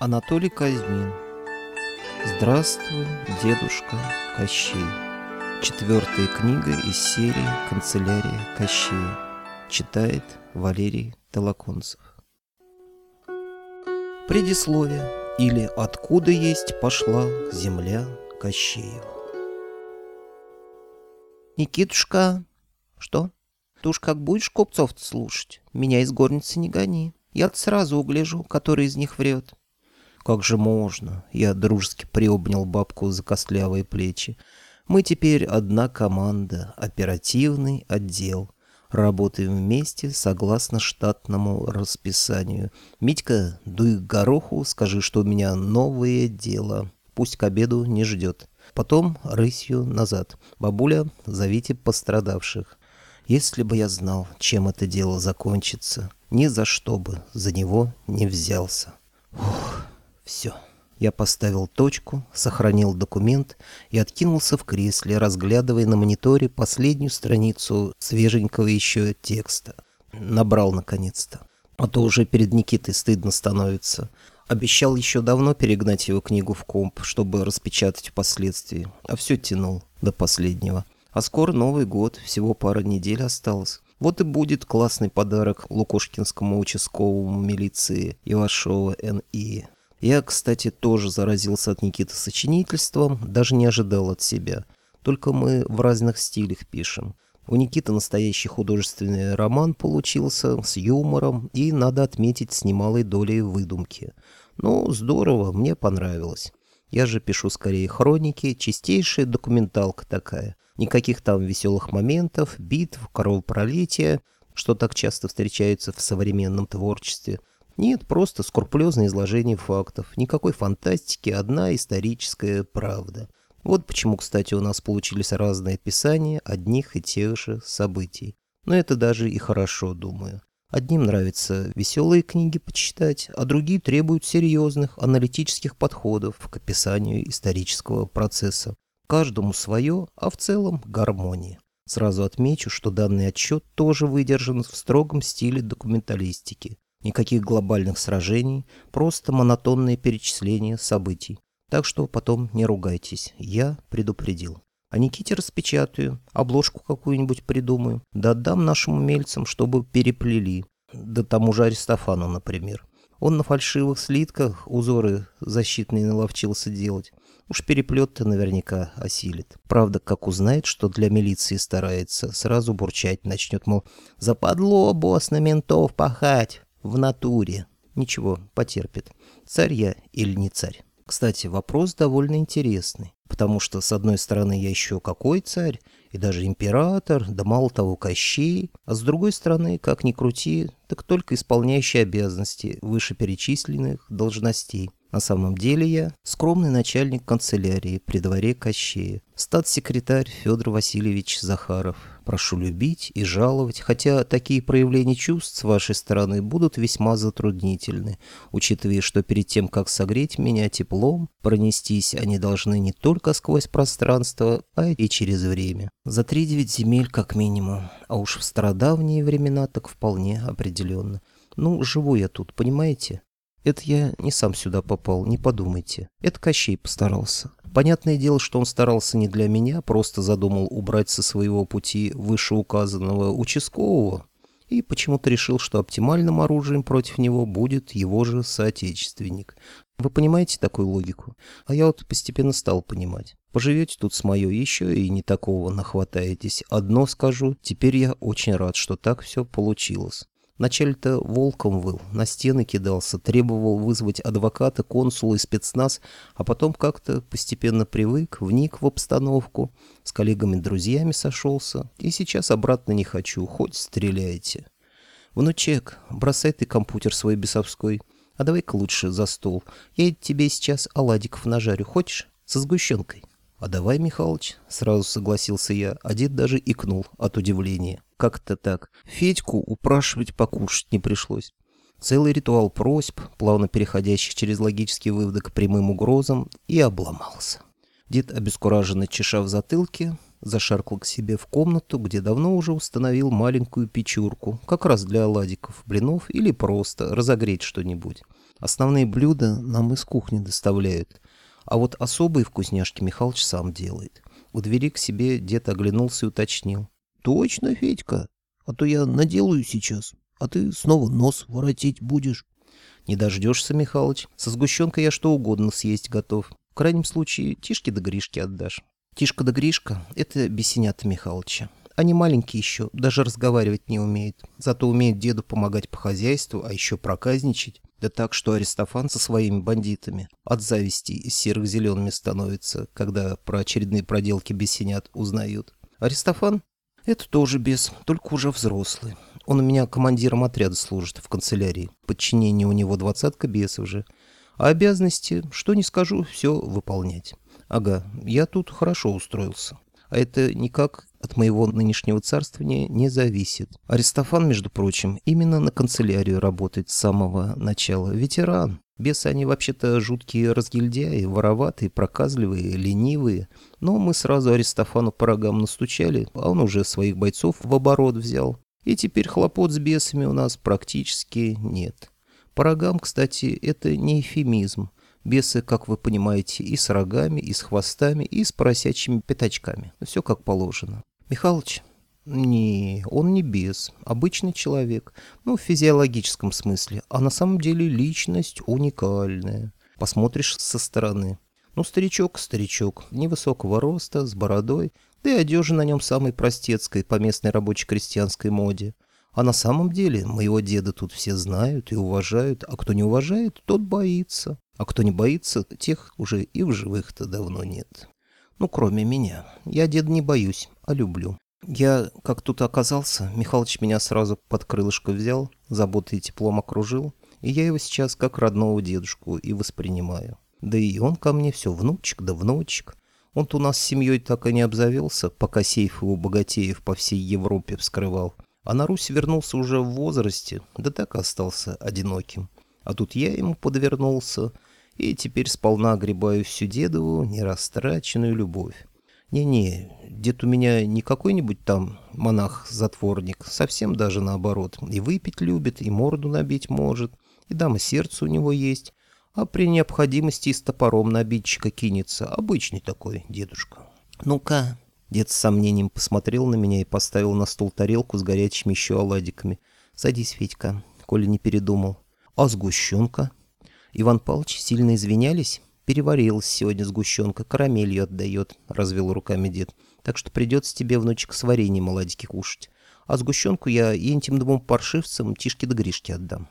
Анатолий Казьмин Здравствуй, дедушка Кощей Четвертая книга из серии «Канцелярия Кощея» Читает Валерий Толоконцев Предисловие или «Откуда есть пошла земля Кощеева» Никитушка, что? Ты уж как будешь купцов-то слушать? Меня из горницы не гони. я сразу угляжу, который из них врет. Как же можно? Я дружески приобнял бабку за костлявые плечи. Мы теперь одна команда, оперативный отдел. Работаем вместе согласно штатному расписанию. Митька, дуй к гороху, скажи, что у меня новое дело. Пусть к обеду не ждет. Потом рысью назад. Бабуля, зовите пострадавших. Если бы я знал, чем это дело закончится, ни за что бы за него не взялся. Ух, все. Я поставил точку, сохранил документ и откинулся в кресле, разглядывая на мониторе последнюю страницу свеженького еще текста. Набрал наконец-то. А то уже перед Никитой стыдно становится. Обещал еще давно перегнать его книгу в комп, чтобы распечатать впоследствии, а все тянул до последнего. А скоро Новый год, всего пара недель осталось. Вот и будет классный подарок Лукошкинскому участковому милиции Ивашова Н.И. Я, кстати, тоже заразился от Никиты сочинительством, даже не ожидал от себя. Только мы в разных стилях пишем. У Никиты настоящий художественный роман получился, с юмором и, надо отметить, с немалой долей выдумки. Ну, здорово, мне понравилось. Я же пишу скорее хроники, чистейшая документалка такая. Никаких там веселых моментов, битв, кровопролития, что так часто встречается в современном творчестве. Нет, просто скрупулезное изложение фактов. Никакой фантастики, одна историческая правда. Вот почему, кстати, у нас получились разные описания одних и тех же событий. Но это даже и хорошо, думаю. Одним нравится веселые книги почитать, а другие требуют серьезных аналитических подходов к описанию исторического процесса. Каждому свое, а в целом гармония. Сразу отмечу, что данный отчет тоже выдержан в строгом стиле документалистики. Никаких глобальных сражений, просто монотонное перечисление событий. Так что потом не ругайтесь, я предупредил. А Никите распечатаю, обложку какую-нибудь придумаю, да отдам нашим умельцам, чтобы переплели. Да тому же Аристофану, например. Он на фальшивых слитках узоры защитные наловчился делать. Уж переплет-то наверняка осилит. Правда, как узнает, что для милиции старается, сразу бурчать начнет, мол, «Западло, босс, на ментов пахать! В натуре!» Ничего, потерпит. Царь я или не царь? Кстати, вопрос довольно интересный, потому что, с одной стороны, я еще какой царь, и даже император, да мало того, Кощей, а с другой стороны, как ни крути, так только исполняющий обязанности вышеперечисленных должностей. На самом деле я скромный начальник канцелярии при дворе Кощея, статс-секретарь Федор Васильевич Захаров. Прошу любить и жаловать, хотя такие проявления чувств с вашей стороны будут весьма затруднительны, учитывая, что перед тем, как согреть меня теплом, пронестись они должны не только сквозь пространство, а и через время. За три девять земель как минимум, а уж в стародавние времена так вполне определенно. Ну, живу я тут, понимаете? Это я не сам сюда попал, не подумайте. Это Кощей постарался. Понятное дело, что он старался не для меня, просто задумал убрать со своего пути вышеуказанного участкового и почему-то решил, что оптимальным оружием против него будет его же соотечественник. Вы понимаете такую логику? А я вот постепенно стал понимать. Поживете тут с моё еще и не такого нахватаетесь. Одно скажу, теперь я очень рад, что так все получилось. Вначале-то волком выл, на стены кидался, требовал вызвать адвоката, консула и спецназ, а потом как-то постепенно привык, вник в обстановку, с коллегами-друзьями сошелся, и сейчас обратно не хочу, хоть стреляйте. Внучек, бросай ты компьютер свой бесовской, а давай-ка лучше за стол. Я тебе сейчас оладиков нажарю, хочешь? Со сгущенкой. «А давай, Михалыч», — сразу согласился я, а дед даже икнул от удивления. Как-то так. Федьку упрашивать покушать не пришлось. Целый ритуал просьб, плавно переходящих через логический вывод к прямым угрозам, и обломался. Дед, обескураженно чеша в затылке, зашаркал к себе в комнату, где давно уже установил маленькую печурку, как раз для оладиков, блинов или просто разогреть что-нибудь. Основные блюда нам из кухни доставляют, а вот особые вкусняшки Михалыч сам делает. У двери к себе дед оглянулся и уточнил. «Точно, Федька? А то я наделаю сейчас, а ты снова нос воротить будешь». «Не дождешься, Михалыч. Со сгущенкой я что угодно съесть готов. В крайнем случае, Тишке да Гришке отдашь». Тишка да Гришка — это бесенята Михалыча. Они маленькие еще, даже разговаривать не умеют. Зато умеют деду помогать по хозяйству, а еще проказничать. Да так, что Аристофан со своими бандитами от зависти из серых зелеными становится, когда про очередные проделки бесенят узнают. Аристофан — это тоже бес, только уже взрослый. Он у меня командиром отряда служит в канцелярии. Подчинение у него двадцатка бесов же. А обязанности, что не скажу, все выполнять. Ага, я тут хорошо устроился. А это никак от моего нынешнего царствования не зависит. Аристофан, между прочим, именно на канцелярию работает с самого начала. Ветеран. Бесы они вообще-то жуткие разгильдяи, вороватые, проказливые, ленивые. Но мы сразу Аристофану по рогам настучали, а он уже своих бойцов в оборот взял. И теперь хлопот с бесами у нас практически нет. По рогам, кстати, это не эфемизм. Бесы, как вы понимаете, и с рогами, и с хвостами, и с поросячьими пятачками. Все как положено. Михалыч? Не, он не бес, обычный человек. Ну, в физиологическом смысле. А на самом деле личность уникальная. Посмотришь со стороны. Ну, старичок, старичок, невысокого роста, с бородой, да и одежа на нем самой простецкой по местной рабоче-крестьянской моде. А на самом деле моего деда тут все знают и уважают, а кто не уважает, тот боится. А кто не боится, тех уже и в живых-то давно нет. Ну, кроме меня. Я деда не боюсь, а люблю. Я, как тут оказался, Михалыч меня сразу под крылышко взял, заботой и теплом окружил, и я его сейчас как родного дедушку и воспринимаю. Да и он ко мне все внучек да внучек. Он-то у нас с семьей так и не обзавелся, пока сейф его богатеев по всей Европе вскрывал. А на Русь вернулся уже в возрасте, да так остался одиноким. А тут я ему подвернулся, и теперь сполна огребаю всю дедову нерастраченную любовь. Не-не, дед у меня не какой-нибудь там монах-затворник, совсем даже наоборот. И выпить любит, и морду набить может, и дама сердце у него есть, а при необходимости и с топором на обидчика кинется. Обычный такой дедушка. Ну-ка, дед с сомнением посмотрел на меня и поставил на стол тарелку с горячими еще оладиками. Садись, Федька, коли не передумал. А сгущенка? Иван Павлович сильно извинялись. Переварилась сегодня сгущенка, карамелью отдает, развел руками дед. Так что придется тебе, внучек, с вареньем оладики кушать. А сгущенку я и этим двум паршивцам Тишке да Гришке отдам.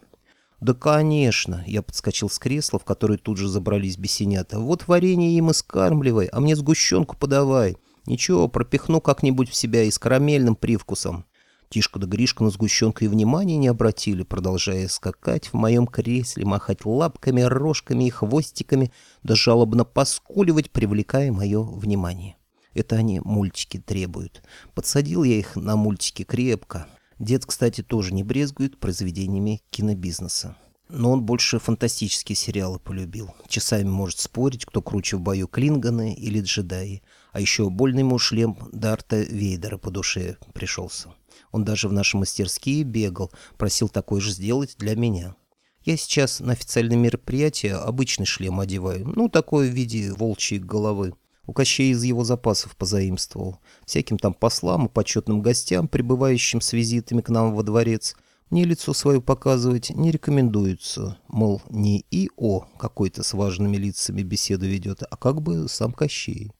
«Да, конечно!» — я подскочил с кресла, в которое тут же забрались бесенята. «Вот варенье им и скармливай, а мне сгущенку подавай. Ничего, пропихну как-нибудь в себя и с карамельным привкусом». Тишка да Гришка на сгущенку и внимания не обратили, продолжая скакать в моем кресле, махать лапками, рожками и хвостиками, да жалобно поскуливать, привлекая мое внимание. Это они мультики требуют. Подсадил я их на мультики крепко. Дед, кстати, тоже не брезгует произведениями кинобизнеса. Но он больше фантастические сериалы полюбил. Часами может спорить, кто круче в бою, Клинганы или джедаи. А еще больный ему шлем Дарта Вейдера по душе пришелся. Он даже в наши мастерские бегал, просил такой же сделать для меня. Я сейчас на официальное мероприятие обычный шлем одеваю, ну, такой в виде волчьей головы. У Кощея из его запасов позаимствовал. Всяким там послам и почетным гостям, прибывающим с визитами к нам во дворец, мне лицо свое показывать не рекомендуется. Мол, не ИО какой-то с важными лицами беседу ведет, а как бы сам Кощей.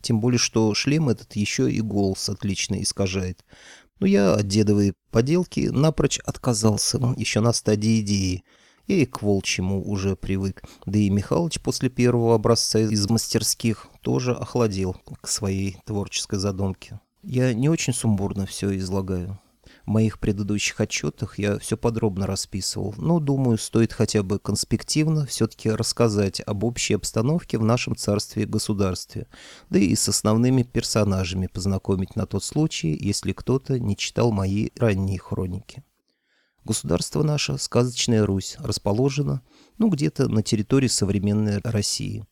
Тем более, что шлем этот еще и голос отлично искажает. Но я от дедовой поделки напрочь отказался еще на стадии идеи. Я и к волчьему уже привык. Да и Михалыч после первого образца из мастерских тоже охладел к своей творческой задумке. Я не очень сумбурно все излагаю. Моих предыдущих отчетах я все подробно расписывал, но, думаю, стоит хотя бы конспективно все-таки рассказать об общей обстановке в нашем царстве-государстве, да и с основными персонажами познакомить на тот случай, если кто-то не читал мои ранние хроники. Государство наше, сказочная Русь, расположено, ну, где-то на территории современной России.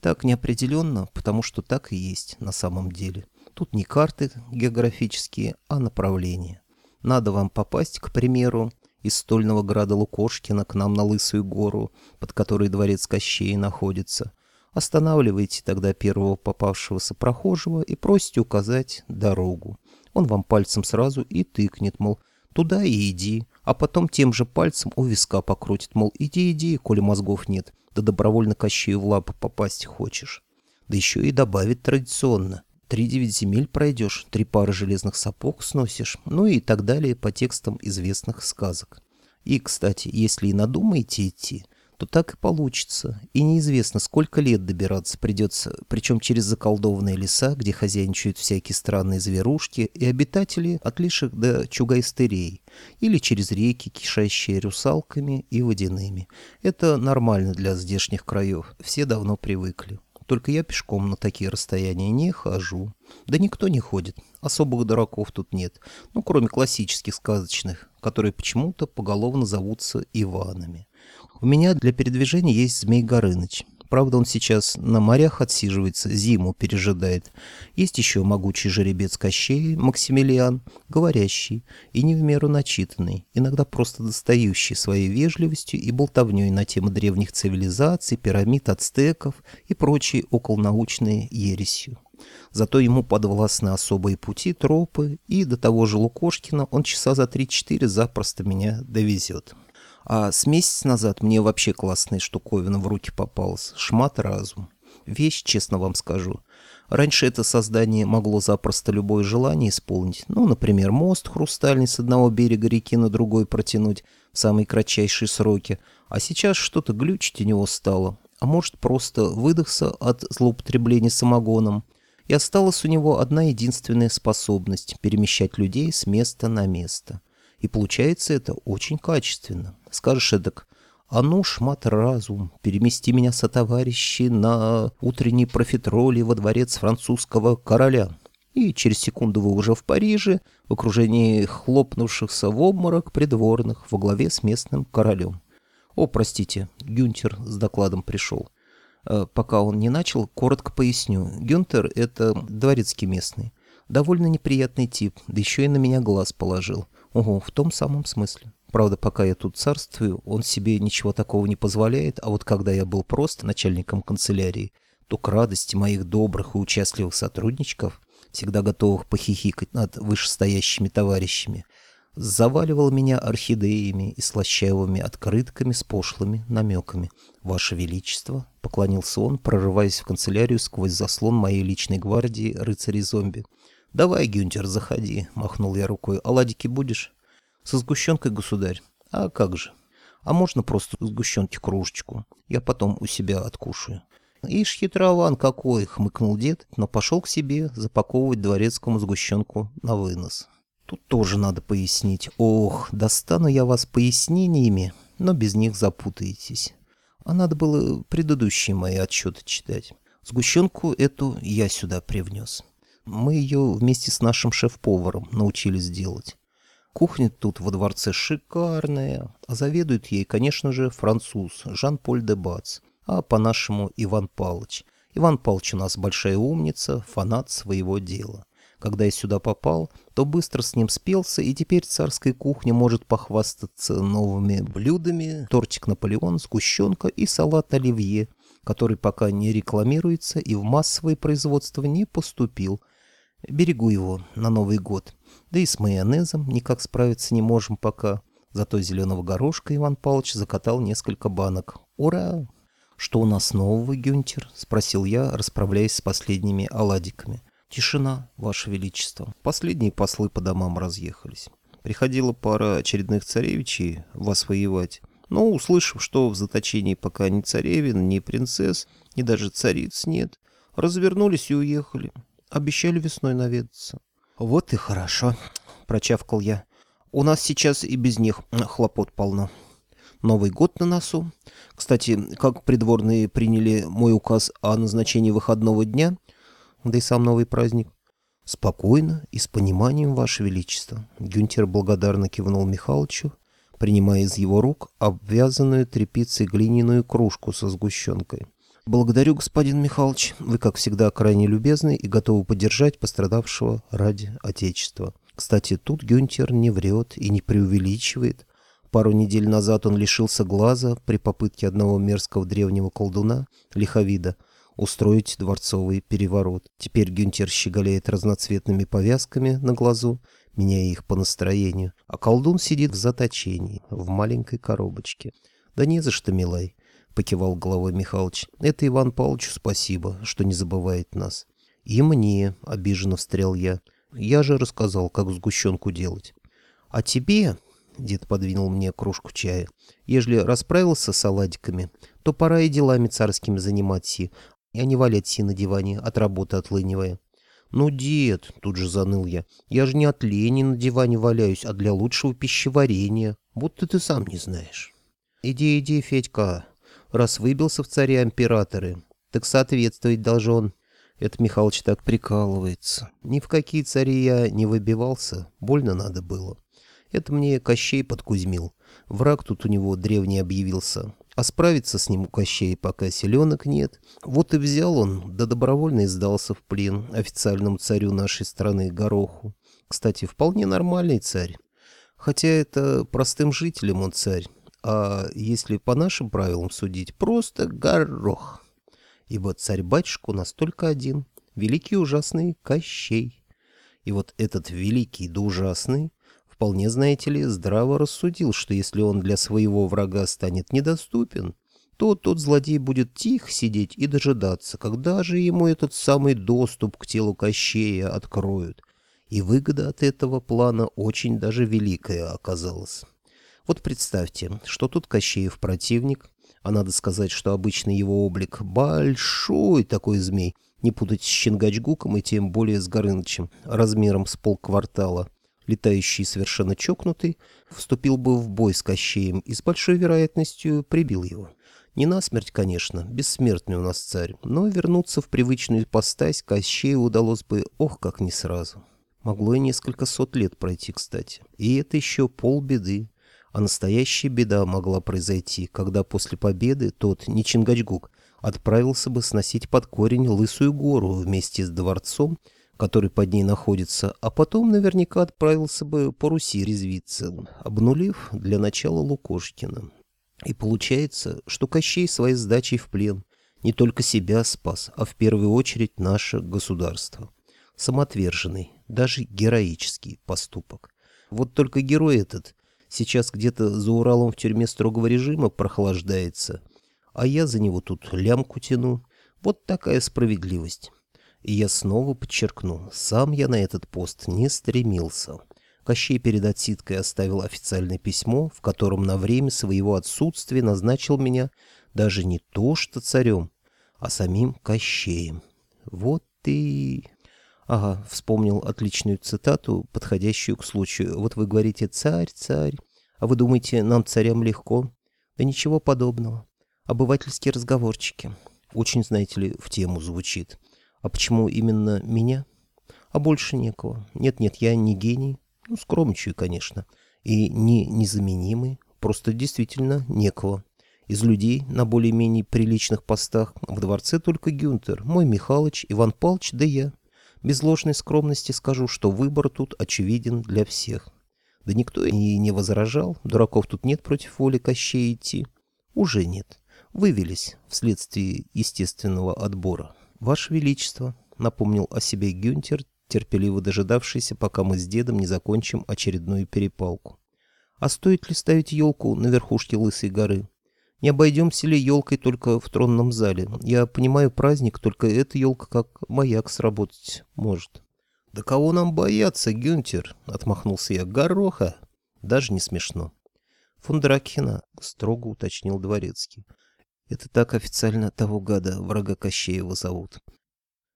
Так неопределенно, потому что так и есть на самом деле. Тут не карты географические, а направления. Надо вам попасть, к примеру, из стольного града Лукошкина к нам на Лысую гору, под которой дворец Кощея находится. Останавливаете тогда первого попавшегося прохожего и просите указать дорогу. Он вам пальцем сразу и тыкнет, мол, туда и иди, а потом тем же пальцем у виска покрутит, мол, иди, иди, коли мозгов нет, да добровольно Кощею в лапу попасть хочешь. Да еще и добавит традиционно. Три девять земель пройдешь, три пары железных сапог сносишь, ну и так далее по текстам известных сказок. И, кстати, если и надумаете идти, то так и получится. И неизвестно, сколько лет добираться придется, причем через заколдованные леса, где хозяйничают всякие странные зверушки и обитатели от лишек до чугайстерей, или через реки, кишащие русалками и водяными. Это нормально для здешних краев, все давно привыкли. Только я пешком на такие расстояния не хожу. Да никто не ходит. Особых дураков тут нет. Ну, кроме классических сказочных, которые почему-то поголовно зовутся Иванами. У меня для передвижения есть Змей Горыныч. Правда, он сейчас на морях отсиживается, зиму пережидает. Есть еще могучий жеребец Кощей, Максимилиан, говорящий и не в меру начитанный, иногда просто достающий своей вежливостью и болтовней на темы древних цивилизаций, пирамид ацтеков и прочие околонаучные ересью. Зато ему подвластны особые пути, тропы, и до того же Лукошкина он часа за 3-4 запросто меня довезет. А с месяц назад мне вообще классная штуковина в руки попалась. Шмат разум. Вещь, честно вам скажу. Раньше это создание могло запросто любое желание исполнить. Ну, например, мост хрустальный с одного берега реки на другой протянуть в самые кратчайшие сроки. А сейчас что-то глючить у него стало. А может, просто выдохся от злоупотребления самогоном. И осталась у него одна единственная способность – перемещать людей с места на место. И получается это очень качественно. Скажешь эдак, а ну, шмат разум, перемести меня со товарищи на утренней профитроли во дворец французского короля. И через секунду вы уже в Париже, в окружении хлопнувшихся в обморок придворных во главе с местным королем. О, простите, Гюнтер с докладом пришел. Э, пока он не начал, коротко поясню. Гюнтер — это дворецкий местный. Довольно неприятный тип, да еще и на меня глаз положил. Ого, в том самом смысле. Правда, пока я тут царствую, он себе ничего такого не позволяет, а вот когда я был просто начальником канцелярии, то к радости моих добрых и участливых сотрудничков, всегда готовых похихикать над вышестоящими товарищами, заваливал меня орхидеями и слащавыми открытками с пошлыми намеками. «Ваше Величество», — поклонился он, прорываясь в канцелярию сквозь заслон моей личной гвардии рыцарей-зомби, — «Давай, Гюнтер, заходи», — махнул я рукой. «Оладики будешь?» «Со сгущенкой, государь». «А как же?» «А можно просто сгущенки кружечку? Я потом у себя откушаю». «Ишь, хитрован какой!» — хмыкнул дед, но пошел к себе запаковывать дворецкому сгущенку на вынос. Тут тоже надо пояснить. Ох, достану я вас пояснениями, но без них запутаетесь. А надо было предыдущие мои отчеты читать. Сгущенку эту я сюда привнес. Мы ее вместе с нашим шеф-поваром научились делать. Кухня тут во дворце шикарная, а заведует ей, конечно же, француз Жан-Поль де Бац, а по-нашему Иван Палыч. Иван Палыч у нас большая умница, фанат своего дела. Когда я сюда попал, то быстро с ним спелся, и теперь царская кухня может похвастаться новыми блюдами, тортик Наполеон, сгущенка и салат оливье, который пока не рекламируется и в массовое производство не поступил – Берегу его на Новый год. Да и с майонезом никак справиться не можем пока. Зато зеленого горошка Иван Павлович закатал несколько банок. Ура! Что у нас нового, Гюнтер? Спросил я, расправляясь с последними оладиками. Тишина, Ваше Величество. Последние послы по домам разъехались. Приходила пара очередных царевичей вас воевать. Но, услышав, что в заточении пока ни царевин, ни принцесс, ни даже цариц нет, развернулись и уехали. Обещали весной наведаться. Вот и хорошо, прочавкал я. У нас сейчас и без них хлопот полно. Новый год на носу. Кстати, как придворные приняли мой указ о назначении выходного дня, да и сам новый праздник? Спокойно и с пониманием, Ваше Величество. Гюнтер благодарно кивнул Михалычу, принимая из его рук обвязанную тряпицей глиняную кружку со сгущенкой. «Благодарю, господин Михайлович. Вы, как всегда, крайне любезны и готовы поддержать пострадавшего ради Отечества. Кстати, тут Гюнтер не врет и не преувеличивает. Пару недель назад он лишился глаза при попытке одного мерзкого древнего колдуна, лиховида, устроить дворцовый переворот. Теперь Гюнтер щеголяет разноцветными повязками на глазу, меняя их по настроению, а колдун сидит в заточении, в маленькой коробочке. «Да не за что, милай», — покивал головой Михалыч. «Это Иван Павловичу спасибо, что не забывает нас». «И мне», — обиженно встрял я. «Я же рассказал, как сгущенку делать». «А тебе, Дед подвинул мне кружку чая. «Ежели расправился с оладиками, то пора и делами царскими заниматься, а не валять на диване, от работы отлынивая». «Ну, дед», — тут же заныл я, — «я же не от лени на диване валяюсь, а для лучшего пищеварения. Будто ты сам не знаешь». «Иди, иди, Федька, раз выбился в царе императоры, так соответствовать должен». Это Михалыч так прикалывается. Ни в какие цари я не выбивался, больно надо было. Это мне Кощей подкузмил. Враг тут у него древний объявился. А справиться с ним у Кощея пока селенок нет. Вот и взял он, да добровольно и сдался в плен официальному царю нашей страны Гороху. Кстати, вполне нормальный царь. Хотя это простым жителям он царь. А если по нашим правилам судить, просто горох. Ибо царь-батюшка у нас только один. Великий ужасный Кощей. И вот этот великий да ужасный вполне, знаете ли, здраво рассудил, что если он для своего врага станет недоступен, то тот злодей будет тихо сидеть и дожидаться, когда же ему этот самый доступ к телу Кощея откроют. И выгода от этого плана очень даже великая оказалась. Вот представьте, что тут Кощеев противник, а надо сказать, что обычный его облик большой такой змей, не путать с Щенгачгуком и тем более с Горынычем, размером с полквартала летающий совершенно чокнутый, вступил бы в бой с Кощеем и с большой вероятностью прибил его. Не насмерть, конечно, бессмертный у нас царь, но вернуться в привычную ипостась Кощею удалось бы, ох, как не сразу. Могло и несколько сот лет пройти, кстати. И это еще полбеды. А настоящая беда могла произойти, когда после победы тот, не Чингачгук, отправился бы сносить под корень Лысую гору вместе с дворцом который под ней находится, а потом наверняка отправился бы по Руси резвиться, обнулив для начала Лукошкина. И получается, что Кощей своей сдачей в плен не только себя спас, а в первую очередь наше государство. Самоотверженный, даже героический поступок. Вот только герой этот сейчас где-то за Уралом в тюрьме строгого режима прохлаждается, а я за него тут лямку тяну. Вот такая справедливость. И я снова подчеркну, сам я на этот пост не стремился. Кощей перед отсидкой оставил официальное письмо, в котором на время своего отсутствия назначил меня даже не то что царем, а самим Кощеем. Вот ты... Ага, вспомнил отличную цитату, подходящую к случаю. Вот вы говорите «царь, царь», а вы думаете, нам царям легко? Да ничего подобного. Обывательские разговорчики. Очень, знаете ли, в тему звучит. А почему именно меня? А больше некого. Нет-нет, я не гений. Ну, скромничаю, конечно. И не незаменимый. Просто действительно некого. Из людей на более-менее приличных постах в дворце только Гюнтер, мой Михалыч, Иван Палч, да я. Без ложной скромности скажу, что выбор тут очевиден для всех. Да никто и не возражал, дураков тут нет против воли Кощея идти. Уже нет. Вывелись вследствие естественного отбора. «Ваше Величество», — напомнил о себе Гюнтер, терпеливо дожидавшийся, пока мы с дедом не закончим очередную перепалку. «А стоит ли ставить елку на верхушке Лысой горы? Не обойдемся ли елкой только в тронном зале? Я понимаю праздник, только эта елка как маяк сработать может». «Да кого нам бояться, Гюнтер?» — отмахнулся я. «Гороха!» Даже не смешно. «Фундракхена», — строго уточнил Дворецкий. Это так официально того гада, врага Кощеева зовут.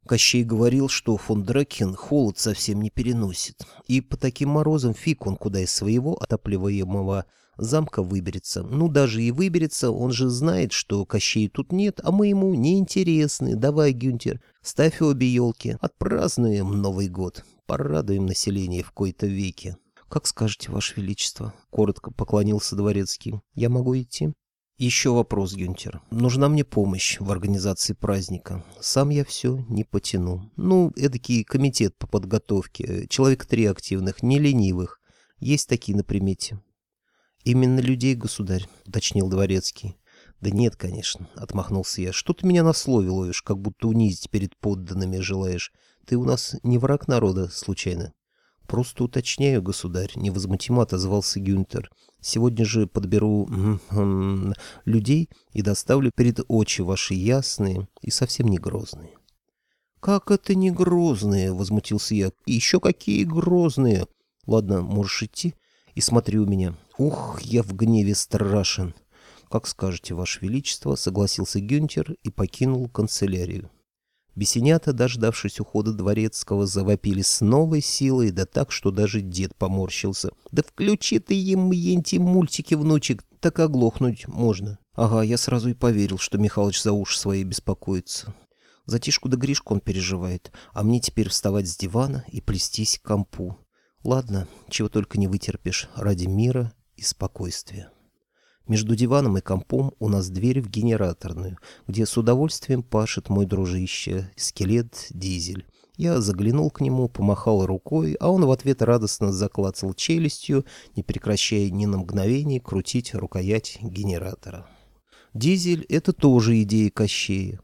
Кощей говорил, что фон Дракин холод совсем не переносит, и по таким морозам фиг он куда из своего отапливаемого замка выберется. Ну, даже и выберется, он же знает, что Кощей тут нет, а мы ему не интересны. Давай, Гюнтер, ставь обе елки, отпразднуем Новый год, порадуем население в кои-то веке. «Как скажете, Ваше Величество», — коротко поклонился дворецкий. «Я могу идти?» Еще вопрос, Гюнтер. Нужна мне помощь в организации праздника. Сам я все не потяну. Ну, эдакий комитет по подготовке. Человек три активных, не ленивых. Есть такие на примете. Именно людей, государь, уточнил дворецкий. Да нет, конечно, отмахнулся я. Что ты меня на слове ловишь, как будто унизить перед подданными желаешь? Ты у нас не враг народа, случайно? Просто уточняю, государь, невозмутимо отозвался Гюнтер. Сегодня же подберу людей и доставлю перед очи ваши ясные и совсем не грозные. «Как это не грозные?» — возмутился я. «И еще какие грозные!» «Ладно, можешь идти и смотри у меня. Ух, я в гневе страшен!» «Как скажете, Ваше Величество», — согласился Гюнтер и покинул канцелярию. Бесенята, дождавшись ухода дворецкого, завопили с новой силой, да так, что даже дед поморщился. «Да включи ты им, енти, мультики, внучек, так оглохнуть можно». Ага, я сразу и поверил, что Михалыч за уши свои беспокоится. За Тишку да Гришку он переживает, а мне теперь вставать с дивана и плестись к компу. Ладно, чего только не вытерпишь ради мира и спокойствия. Между диваном и компом у нас дверь в генераторную, где с удовольствием пашет мой дружище, скелет Дизель. Я заглянул к нему, помахал рукой, а он в ответ радостно заклацал челюстью, не прекращая ни на мгновение крутить рукоять генератора. Дизель — это тоже идея Кощея.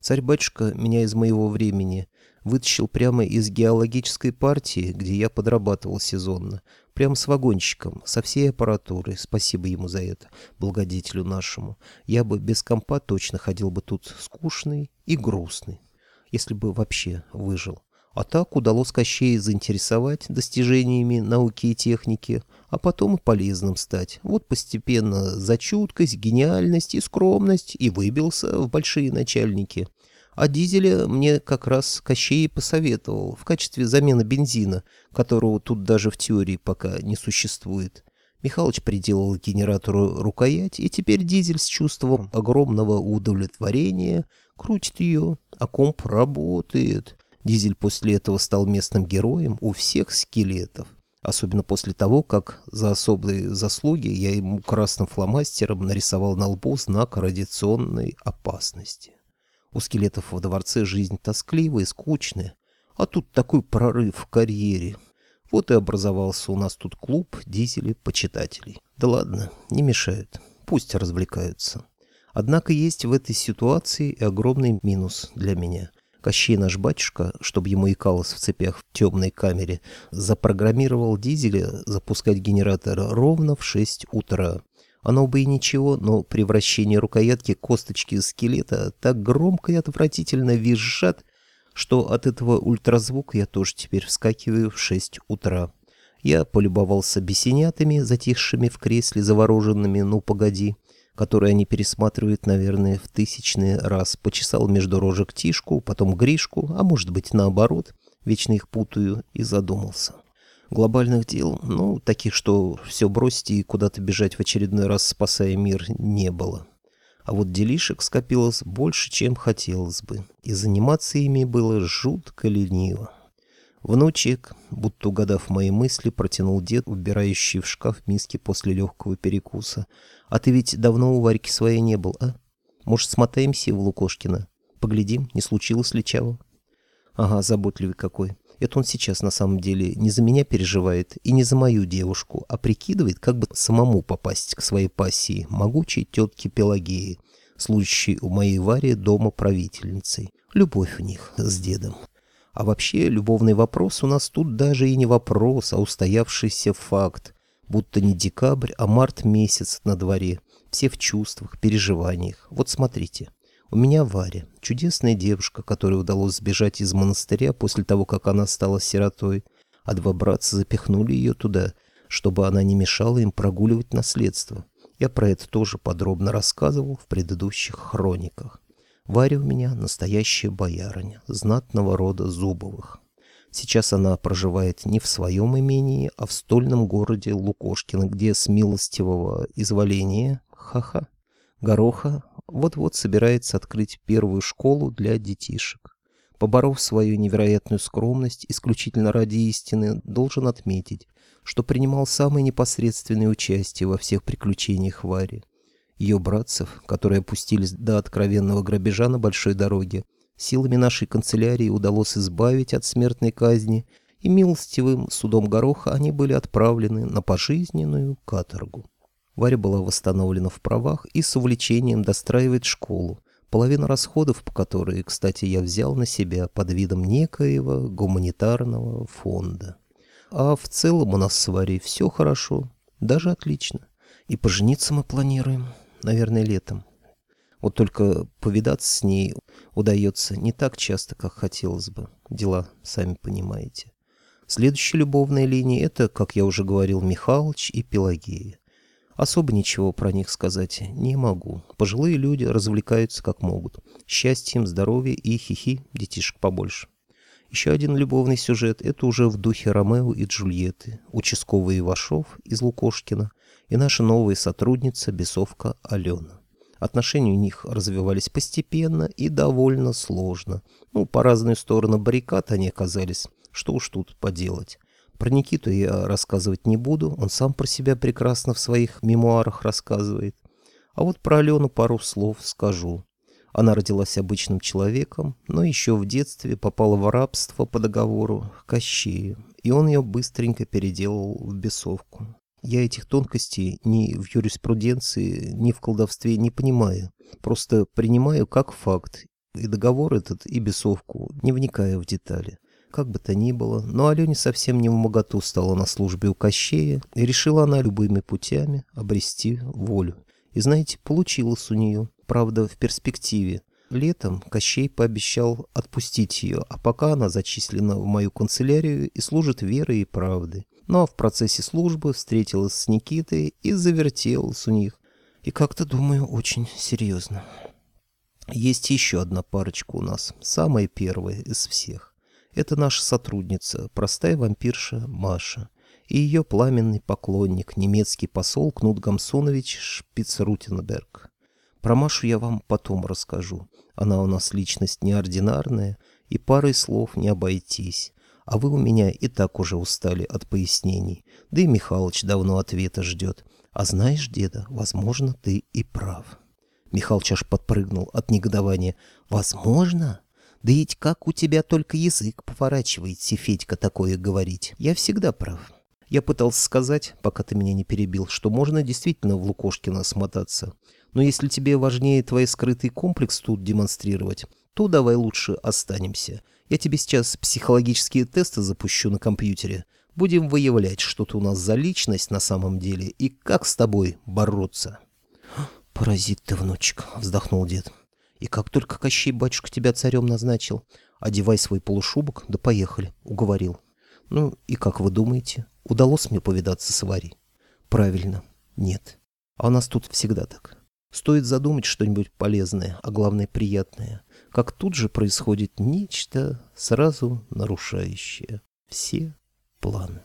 Царь-батюшка меня из моего времени вытащил прямо из геологической партии, где я подрабатывал сезонно. Прямо с вагончиком, со всей аппаратурой. Спасибо ему за это, благодетелю нашему. Я бы без компа точно ходил бы тут скучный и грустный, если бы вообще выжил. А так удалось Кощея заинтересовать достижениями науки и техники, а потом и полезным стать. Вот постепенно за чуткость, гениальность и скромность и выбился в большие начальники. А дизеля мне как раз Кощей посоветовал в качестве замены бензина, которого тут даже в теории пока не существует. Михалыч приделал генератору рукоять, и теперь дизель с чувством огромного удовлетворения крутит ее, а комп работает. Дизель после этого стал местным героем у всех скелетов. Особенно после того, как за особые заслуги я ему красным фломастером нарисовал на лбу знак радиационной опасности. У скелетов в дворце жизнь тоскливая и скучная, а тут такой прорыв в карьере. Вот и образовался у нас тут клуб дизелей-почитателей. Да ладно, не мешают, пусть развлекаются. Однако есть в этой ситуации и огромный минус для меня. Кощей наш батюшка, чтобы ему икалось в цепях в темной камере, запрограммировал дизеля запускать генератор ровно в 6 утра. Оно бы и ничего, но превращение рукоятки косточки скелета так громко и отвратительно визжат, что от этого ультразвука я тоже теперь вскакиваю в шесть утра. Я полюбовался бесенятами, затихшими в кресле, завороженными «ну погоди», которые они пересматривают, наверное, в тысячный раз. Почесал между рожек Тишку, потом Гришку, а может быть наоборот, вечно их путаю, и задумался. Глобальных дел, ну, таких, что все бросить и куда-то бежать в очередной раз, спасая мир, не было. А вот делишек скопилось больше, чем хотелось бы, и заниматься ими было жутко лениво. Внучек, будто угадав мои мысли, протянул дед, убирающий в шкаф миски после легкого перекуса. «А ты ведь давно у Варьки своей не был, а? Может, смотаемся в Лукошкина? Поглядим, не случилось ли чего?» «Ага, заботливый какой. Это он сейчас на самом деле не за меня переживает и не за мою девушку, а прикидывает, как бы самому попасть к своей пассии, могучей тетке Пелагеи, служащей у моей Вари дома правительницей. Любовь у них с дедом. А вообще, любовный вопрос у нас тут даже и не вопрос, а устоявшийся факт. Будто не декабрь, а март месяц на дворе. Все в чувствах, переживаниях. Вот смотрите. У меня Варя, чудесная девушка, которой удалось сбежать из монастыря после того, как она стала сиротой, а два братца запихнули ее туда, чтобы она не мешала им прогуливать наследство. Я про это тоже подробно рассказывал в предыдущих хрониках. Варя у меня настоящая боярыня, знатного рода Зубовых. Сейчас она проживает не в своем имении, а в стольном городе Лукошкино, где с милостивого изволения, ха-ха, Гороха вот-вот собирается открыть первую школу для детишек. Поборов свою невероятную скромность исключительно ради истины, должен отметить, что принимал самое непосредственное участие во всех приключениях Вари. Ее братцев, которые опустились до откровенного грабежа на большой дороге, силами нашей канцелярии удалось избавить от смертной казни, и милостивым судом Гороха они были отправлены на пожизненную каторгу. Варя была восстановлена в правах и с увлечением достраивает школу, половину расходов по которой, кстати, я взял на себя под видом некоего гуманитарного фонда. А в целом у нас с Варей все хорошо, даже отлично. И пожениться мы планируем, наверное, летом. Вот только повидаться с ней удается не так часто, как хотелось бы. Дела, сами понимаете. Следующая любовная линия — это, как я уже говорил, Михалыч и Пелагея. Особо ничего про них сказать не могу. Пожилые люди развлекаются как могут. Счастьем, здоровье и хихи, детишек побольше. Еще один любовный сюжет — это уже в духе Ромео и Джульетты, участковый Ивашов из Лукошкина и наша новая сотрудница, бесовка Алена. Отношения у них развивались постепенно и довольно сложно. Ну, по разные стороны баррикад они оказались. Что уж тут поделать. Про Никиту я рассказывать не буду, он сам про себя прекрасно в своих мемуарах рассказывает. А вот про Алену пару слов скажу. Она родилась обычным человеком, но еще в детстве попала в рабство по договору к Кощею, и он ее быстренько переделал в бесовку. Я этих тонкостей ни в юриспруденции, ни в колдовстве не понимаю. Просто принимаю как факт. И договор этот, и бесовку, не вникая в детали. Как бы то ни было, но Алене совсем не в моготу стала на службе у Кощея, и решила она любыми путями обрести волю. И знаете, получилось у нее, правда, в перспективе. Летом Кощей пообещал отпустить ее, а пока она зачислена в мою канцелярию и служит верой и правдой. Ну а в процессе службы встретилась с Никитой и завертелась у них. И как-то, думаю, очень серьезно. Есть еще одна парочка у нас, самая первая из всех. Это наша сотрудница, простая вампирша Маша, и ее пламенный поклонник, немецкий посол Кнут Гамсонович Шпицрутенберг. Про Машу я вам потом расскажу. Она у нас личность неординарная, и парой слов не обойтись. А вы у меня и так уже устали от пояснений. Да и Михалыч давно ответа ждет. А знаешь, деда, возможно, ты и прав. Михалыч аж подпрыгнул от негодования. «Возможно?» Да ведь как у тебя только язык поворачивается, Федька, такое говорить. Я всегда прав. Я пытался сказать, пока ты меня не перебил, что можно действительно в Лукошкина смотаться. Но если тебе важнее твой скрытый комплекс тут демонстрировать, то давай лучше останемся. Я тебе сейчас психологические тесты запущу на компьютере. Будем выявлять, что ты у нас за личность на самом деле и как с тобой бороться. «Паразит ты, внучек», — вздохнул дед. И как только Кощей батюшка тебя царем назначил, одевай свой полушубок, да поехали, уговорил. Ну и как вы думаете, удалось мне повидаться с Варей? Правильно, нет. А у нас тут всегда так. Стоит задумать что-нибудь полезное, а главное приятное, как тут же происходит нечто, сразу нарушающее все планы.